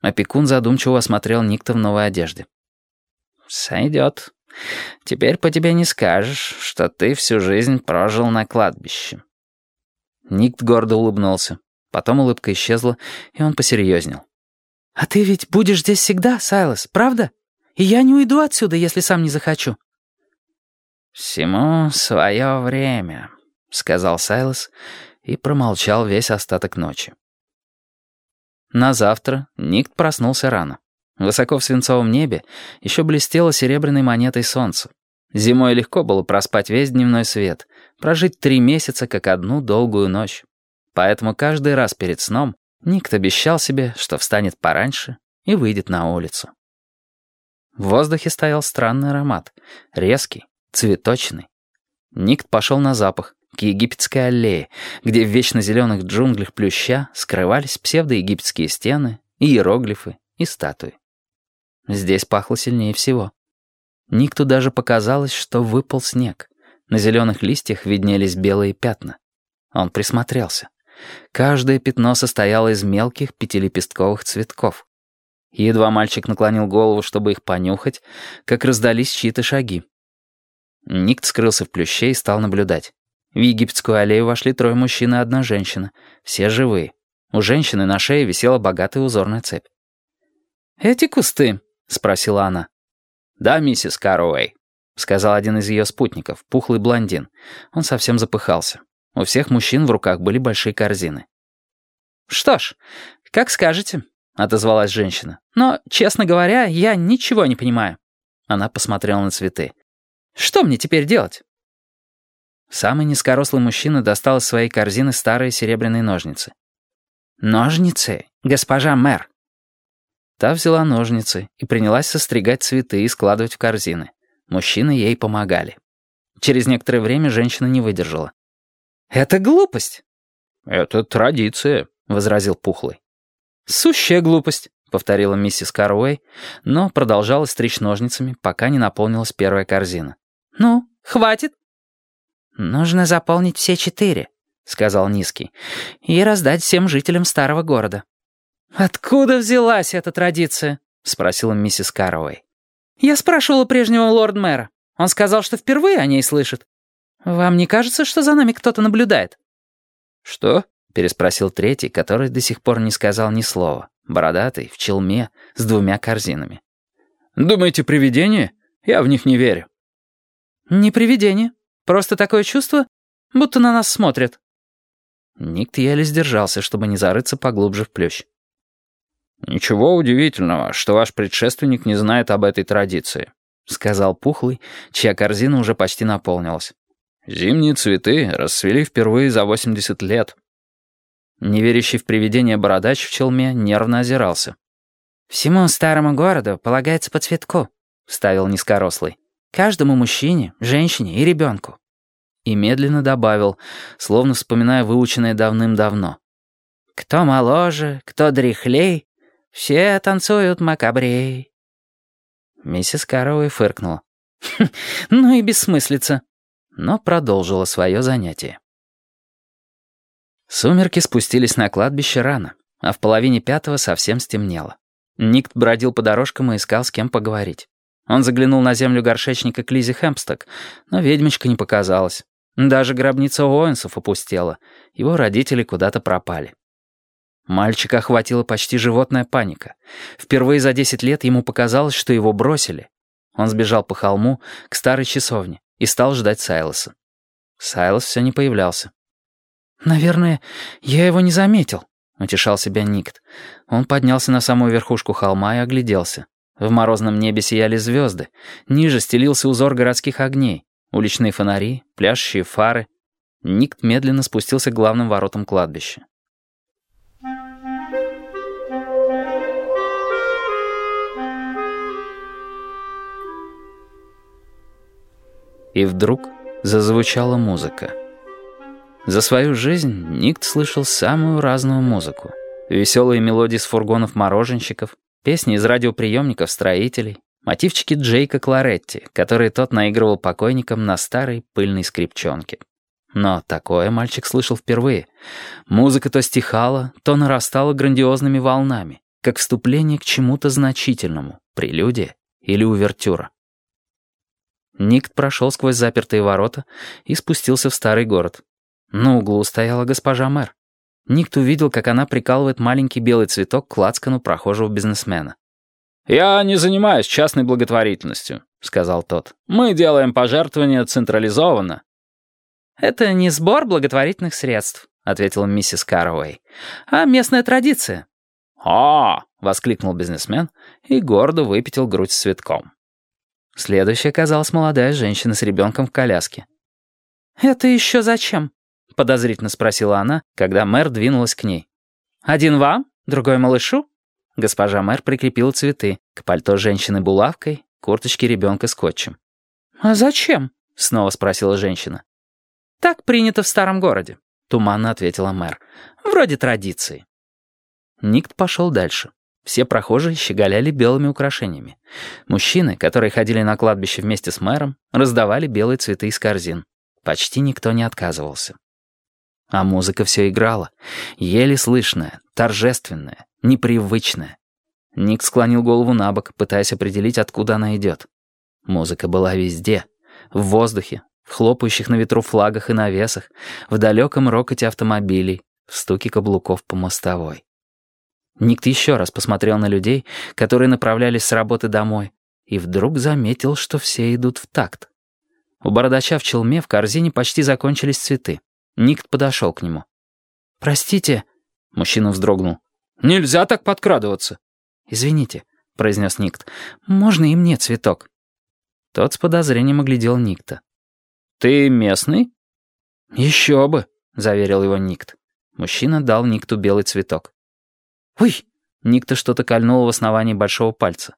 Опекун задумчиво осмотрел Никта в новой одежде. «Сойдет. Теперь по тебе не скажешь, что ты всю жизнь прожил на кладбище». Никт гордо улыбнулся. Потом улыбка исчезла, и он посерьезнел. «А ты ведь будешь здесь всегда, Сайлос, правда? И я не уйду отсюда, если сам не захочу». «Всему свое время», — сказал Сайлос и промолчал весь остаток ночи. На завтра Никт проснулся рано. Высоко в свинцовом небе еще блестело серебряной монетой солнце. Зимой легко было проспать весь дневной свет, прожить три месяца как одну долгую ночь. Поэтому каждый раз перед сном Никт обещал себе, что встанет пораньше и выйдет на улицу. В воздухе стоял странный аромат, резкий, цветочный. Никт пошел на запах, к египетской аллее, где в вечно зеленых джунглях плюща скрывались псевдоегипетские стены, иероглифы и статуи. Здесь пахло сильнее всего. Никту даже показалось, что выпал снег. На зеленых листьях виднелись белые пятна. Он присмотрелся. Каждое пятно состояло из мелких пятилепестковых цветков. Едва мальчик наклонил голову, чтобы их понюхать, как раздались чьи-то шаги. Никт скрылся в плюще и стал наблюдать. В египетскую аллею вошли трое мужчин и одна женщина. Все живые. У женщины на шее висела богатая узорная цепь. «Эти кусты?» — спросила она. «Да, миссис Каруэй», — сказал один из ее спутников, пухлый блондин. Он совсем запыхался. У всех мужчин в руках были большие корзины. «Что ж, как скажете», — отозвалась женщина. «Но, честно говоря, я ничего не понимаю». Она посмотрела на цветы. «Что мне теперь делать?» Самый низкорослый мужчина достал из своей корзины старые серебряные ножницы. «Ножницы, госпожа мэр». Та взяла ножницы и принялась состригать цветы и складывать в корзины. Мужчины ей помогали. Через некоторое время женщина не выдержала. «Это глупость». «Это традиция», — возразил Пухлый. «Сущая глупость», — повторила миссис Каруэй, но продолжала стричь ножницами, пока не наполнилась первая корзина. «Ну, хватит?» «Нужно заполнить все четыре», — сказал Низкий, «и раздать всем жителям старого города». «Откуда взялась эта традиция?» — спросила миссис Карровой. «Я спрашивала прежнего лорд-мэра. Он сказал, что впервые о ней слышит. Вам не кажется, что за нами кто-то наблюдает?» «Что?» — переспросил третий, который до сих пор не сказал ни слова. Бородатый, в челме, с двумя корзинами. «Думаете, привидение? Я в них не верю». «Не привидение», Просто такое чувство, будто на нас смотрят». Никт еле сдержался, чтобы не зарыться поглубже в плющ. «Ничего удивительного, что ваш предшественник не знает об этой традиции», — сказал Пухлый, чья корзина уже почти наполнилась. «Зимние цветы расцвели впервые за 80 лет». Неверящий в привидение бородач в челме нервно озирался. «Всему старому городу полагается по цветку», — вставил низкорослый. «Каждому мужчине, женщине и ребенку и медленно добавил, словно вспоминая выученное давным-давно. «Кто моложе, кто дряхлей, все танцуют макабрей». Миссис Каровой фыркнула. «Хм, «Ну и бессмыслица», но продолжила свое занятие. Сумерки спустились на кладбище рано, а в половине пятого совсем стемнело. Никт бродил по дорожкам и искал, с кем поговорить. Он заглянул на землю горшечника к Лизе Хэмпсток, но ведьмочка не показалась. Даже гробница Оуэнсов опустела. Его родители куда-то пропали. Мальчика охватила почти животная паника. Впервые за десять лет ему показалось, что его бросили. Он сбежал по холму к старой часовне и стал ждать Сайлоса. Сайлос все не появлялся. «Наверное, я его не заметил», — утешал себя Никт. Он поднялся на самую верхушку холма и огляделся. В морозном небе сияли звезды. Ниже стелился узор городских огней. Уличные фонари, пляшущие фары. Никт медленно спустился к главным воротам кладбища. И вдруг зазвучала музыка. За свою жизнь Никт слышал самую разную музыку. Веселые мелодии с фургонов мороженщиков, песни из радиоприемников строителей, Мотивчики Джейка Кларетти, которые тот наигрывал покойникам на старой пыльной скрипчонке. Но такое мальчик слышал впервые. Музыка то стихала, то нарастала грандиозными волнами. как вступление к чему-то значительному, прелюдия или увертюра. Никт прошел сквозь запертые ворота и спустился в старый город. На углу стояла госпожа мэр. Никт увидел, как она прикалывает маленький белый цветок к лацкану прохожего бизнесмена. «Я не занимаюсь частной благотворительностью», — сказал тот. «Мы делаем пожертвования централизованно». «Это не сбор благотворительных средств», — ответила миссис Каруэй, «а местная традиция». «О!» — воскликнул бизнесмен и гордо выпятил грудь с цветком. Следующей оказалась молодая женщина с ребенком в коляске. «Это еще зачем?» — подозрительно спросила она, когда мэр двинулась к ней. «Один вам, другой малышу?» Госпожа мэр прикрепила цветы к пальто женщины булавкой, курточке ребенка скотчем. «А зачем?» — снова спросила женщина. «Так принято в старом городе», — туманно ответила мэр. «Вроде традиции». Никт пошел дальше. Все прохожие щеголяли белыми украшениями. Мужчины, которые ходили на кладбище вместе с мэром, раздавали белые цветы из корзин. Почти никто не отказывался. А музыка все играла, еле слышная, торжественная, непривычная. Ник склонил голову на бок, пытаясь определить, откуда она идет. Музыка была везде. В воздухе, в хлопающих на ветру флагах и навесах, в далеком рокоте автомобилей, в стуке каблуков по мостовой. Никт еще раз посмотрел на людей, которые направлялись с работы домой, и вдруг заметил, что все идут в такт. У бородача в челме в корзине почти закончились цветы. Никт подошел к нему. «Простите», — мужчина вздрогнул. «Нельзя так подкрадываться». «Извините», — произнес Никт. «Можно и мне цветок?» Тот с подозрением оглядел Никта. «Ты местный?» «Еще бы», — заверил его Никт. Мужчина дал Никту белый цветок. «Ой!» Никто что-то кольнуло в основании большого пальца.